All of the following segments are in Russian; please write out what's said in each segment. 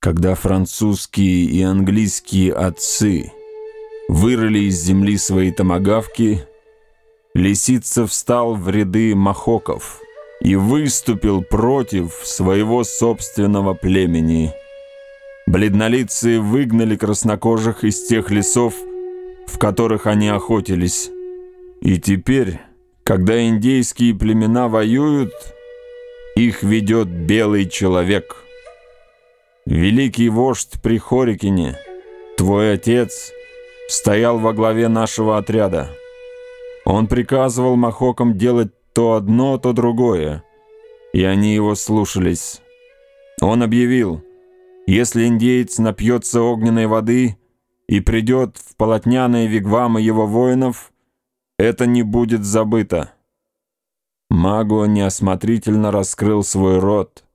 Когда французские и английские отцы вырыли из земли свои томагавки, Лисица встал в ряды махоков и выступил против своего собственного племени. Бледнолицые выгнали краснокожих из тех лесов, в которых они охотились. И теперь, когда индейские племена воюют, их ведет белый человек – Великий вождь при Хорикине, твой отец, стоял во главе нашего отряда. Он приказывал махокам делать то одно, то другое, и они его слушались. Он объявил, если индеец напьется огненной воды и придет в полотняные вигвамы его воинов, это не будет забыто. Магуа неосмотрительно раскрыл свой рот —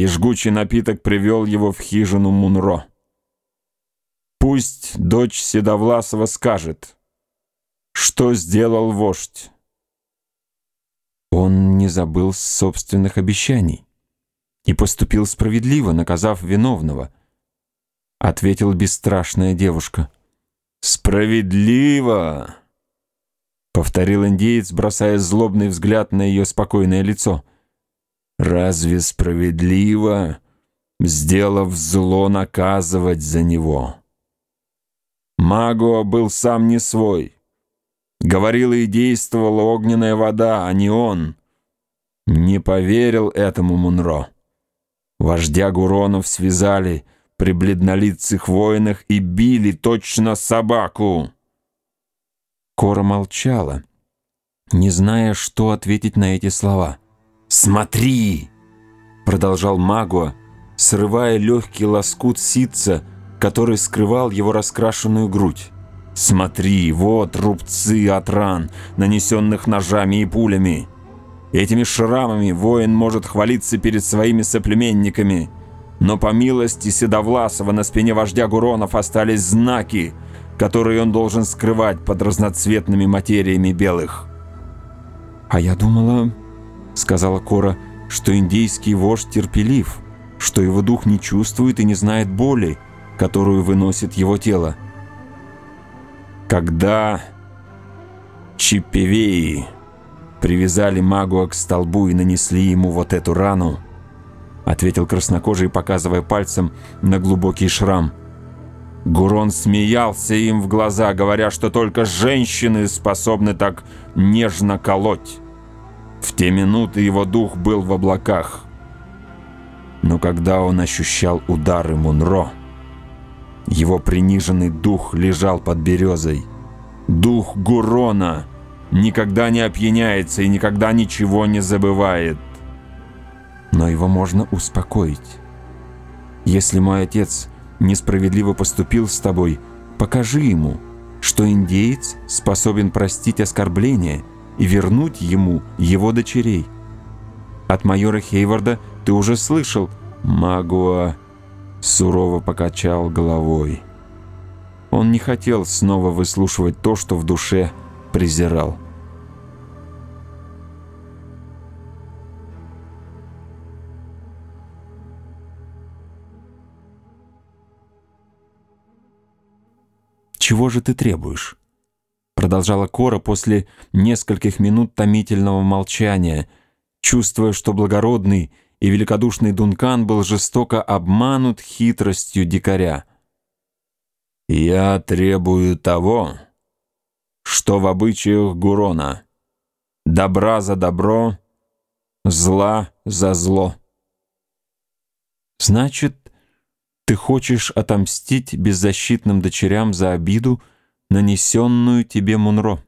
и жгучий напиток привел его в хижину Мунро. Пусть дочь Седовласова скажет, что сделал вождь. Он не забыл собственных обещаний и поступил справедливо, наказав виновного, ответила бесстрашная девушка. «Справедливо!» — повторил индеец, бросая злобный взгляд на ее спокойное лицо — Разве справедливо, сделав зло, наказывать за него? Магуа был сам не свой. Говорила и действовала огненная вода, а не он. Не поверил этому Мунро. Вождя Гуронов связали при бледнолицых воинах и били точно собаку. Кора молчала, не зная, что ответить на эти слова. «Смотри!» — продолжал Магуа, срывая легкий лоскут ситца, который скрывал его раскрашенную грудь. «Смотри, вот рубцы от ран, нанесенных ножами и пулями. Этими шрамами воин может хвалиться перед своими соплеменниками, но по милости Седовласова на спине вождя Гуронов остались знаки, которые он должен скрывать под разноцветными материями белых». «А я думала...» — сказала Кора, — что индейский вождь терпелив, что его дух не чувствует и не знает боли, которую выносит его тело. Когда Чиппевеи привязали Магуа к столбу и нанесли ему вот эту рану, ответил краснокожий, показывая пальцем на глубокий шрам. Гурон смеялся им в глаза, говоря, что только женщины способны так нежно колоть. В те минуты его дух был в облаках. Но когда он ощущал удары Мунро, его приниженный дух лежал под березой. Дух Гурона никогда не опьяняется и никогда ничего не забывает. Но его можно успокоить. Если мой отец несправедливо поступил с тобой, покажи ему, что индеец способен простить оскорбление – и вернуть ему его дочерей. От майора Хейварда ты уже слышал. Магуа сурово покачал головой. Он не хотел снова выслушивать то, что в душе презирал. «Чего же ты требуешь?» Продолжала Кора после нескольких минут томительного молчания, чувствуя, что благородный и великодушный Дункан был жестоко обманут хитростью дикаря. «Я требую того, что в обычаях Гурона. Добра за добро, зла за зло». «Значит, ты хочешь отомстить беззащитным дочерям за обиду, нанесенную тебе Мунро.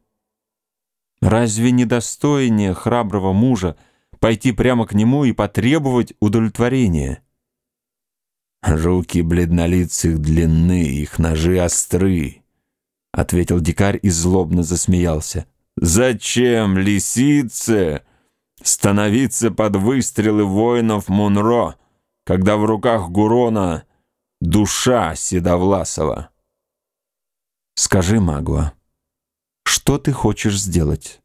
Разве недостойнее храброго мужа пойти прямо к нему и потребовать удовлетворения? «Руки бледнолицых длинны, их ножи остры», — ответил дикарь и злобно засмеялся. «Зачем лисице становиться под выстрелы воинов Мунро, когда в руках Гурона душа Седовласова?» «Скажи, Магуа, что ты хочешь сделать?»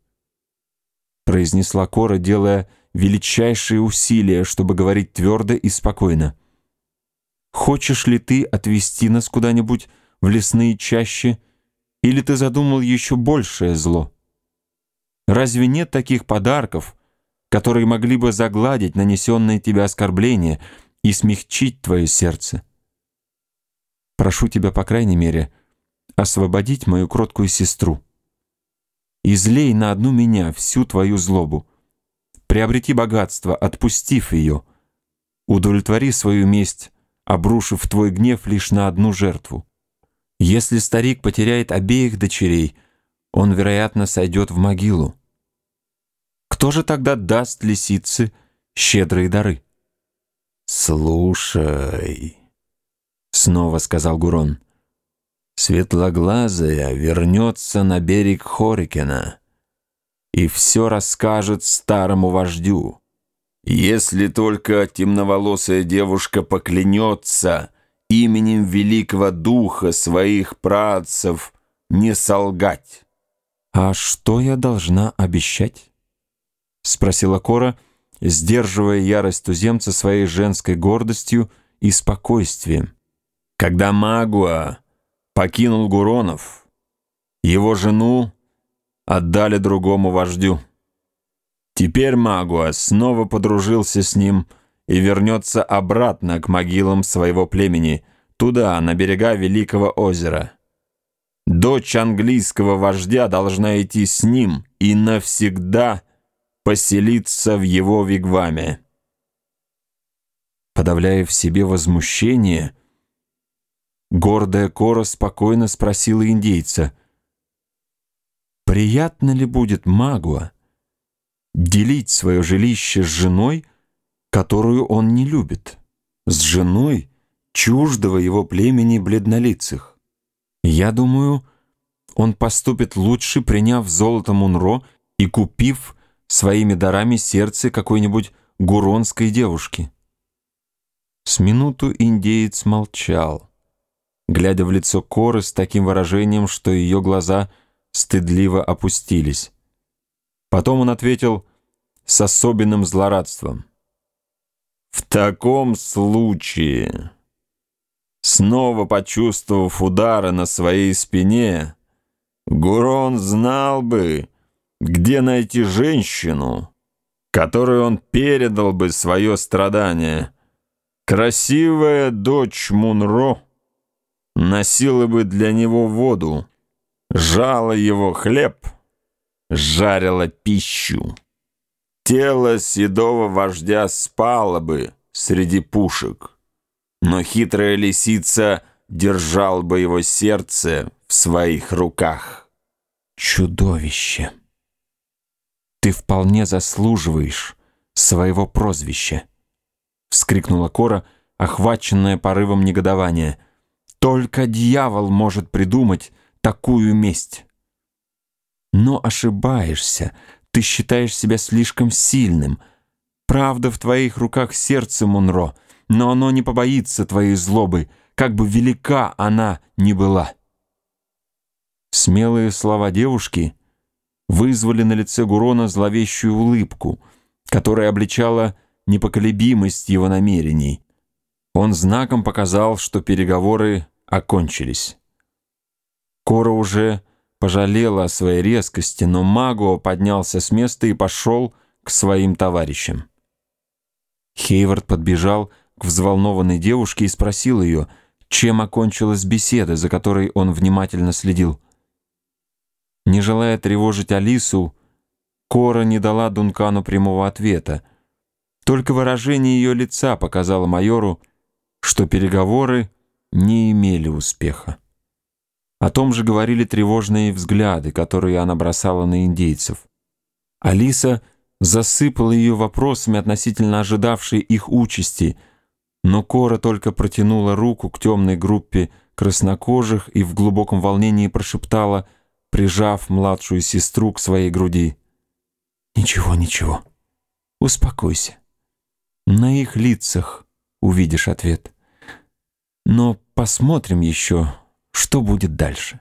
произнесла Кора, делая величайшие усилия, чтобы говорить твердо и спокойно. хочешь ли ты отвезти нас куда-нибудь в лесные чащи, или ты задумал еще большее зло? Разве нет таких подарков, которые могли бы загладить нанесенные тебе оскорбления и смягчить твое сердце? Прошу тебя, по крайней мере, освободить мою кроткую сестру. Излей на одну меня всю твою злобу. Приобрети богатство, отпустив ее. Удовлетвори свою месть, обрушив твой гнев лишь на одну жертву. Если старик потеряет обеих дочерей, он, вероятно, сойдет в могилу. Кто же тогда даст лисице щедрые дары? «Слушай», — снова сказал Гурон, — «светлоглазая вернется на берег Хорикена и все расскажет старому вождю. Если только темноволосая девушка поклянется именем великого духа своих працев не солгать». «А что я должна обещать?» — спросила Кора, — сдерживая ярость туземца своей женской гордостью и спокойствием. Когда Магуа покинул Гуронов, его жену отдали другому вождю. Теперь Магуа снова подружился с ним и вернется обратно к могилам своего племени, туда, на берега Великого озера. Дочь английского вождя должна идти с ним и навсегда поселиться в его вигваме. Подавляя в себе возмущение, гордая Кора спокойно спросила индейца, «Приятно ли будет Магуа делить свое жилище с женой, которую он не любит, с женой чуждого его племени бледнолицых? Я думаю, он поступит лучше, приняв золото Мунро и купив своими дарами сердце какой-нибудь гуронской девушки. С минуту индеец молчал, глядя в лицо Коры с таким выражением, что ее глаза стыдливо опустились. Потом он ответил с особенным злорадством. «В таком случае...» Снова почувствовав удары на своей спине, Гурон знал бы, где найти женщину, которой он передал бы свое страдание. Красивая дочь Мунро носила бы для него воду, жала его хлеб, жарила пищу. Тело седого вождя спало бы среди пушек, но хитрая лисица держал бы его сердце в своих руках. Чудовище! ты вполне заслуживаешь своего прозвища!» — вскрикнула Кора, охваченная порывом негодования. «Только дьявол может придумать такую месть!» «Но ошибаешься, ты считаешь себя слишком сильным. Правда в твоих руках сердце, Мунро, но оно не побоится твоей злобы, как бы велика она ни была». Смелые слова девушки — вызвали на лице Гурона зловещую улыбку, которая обличала непоколебимость его намерений. Он знаком показал, что переговоры окончились. Кора уже пожалела о своей резкости, но Магуа поднялся с места и пошел к своим товарищам. Хейвард подбежал к взволнованной девушке и спросил ее, чем окончилась беседа, за которой он внимательно следил. Не желая тревожить Алису, Кора не дала Дункану прямого ответа. Только выражение ее лица показало майору, что переговоры не имели успеха. О том же говорили тревожные взгляды, которые она бросала на индейцев. Алиса засыпала ее вопросами относительно ожидавшей их участи, но Кора только протянула руку к темной группе краснокожих и в глубоком волнении прошептала — прижав младшую сестру к своей груди. «Ничего, ничего. Успокойся. На их лицах увидишь ответ. Но посмотрим еще, что будет дальше».